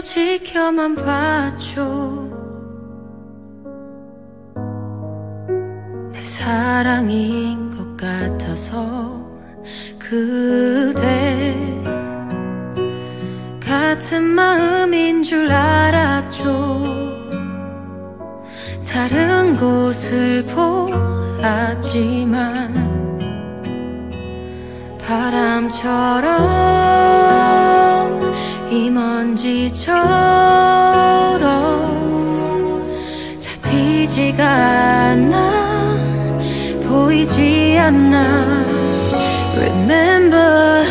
지켜만 봤죠 내 사랑인 것 같아서 그대 같은 마음인 줄 알았죠. 다른 곳을 보았지만 바람처럼 이 먼지처럼 잡히지가 않아 보이지 않나 Remember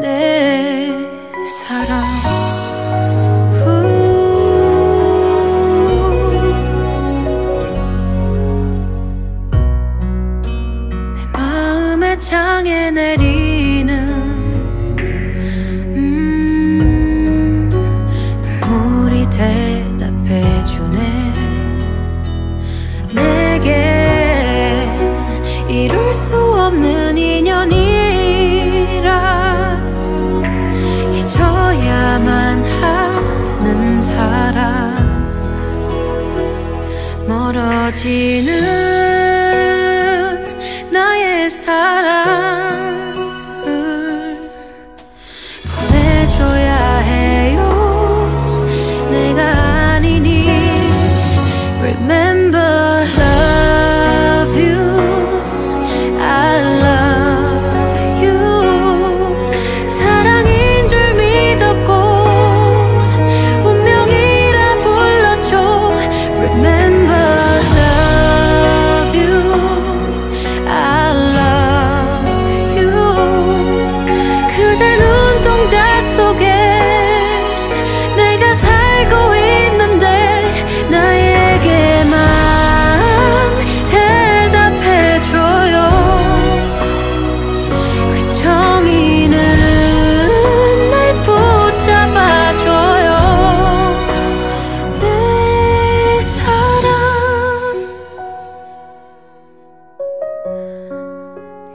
내 사랑 후. 내 마음의 창에 내리는 음, 눈물이 대답해주네 내게 이룰 멀어지는 나의 사랑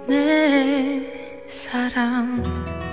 내 사랑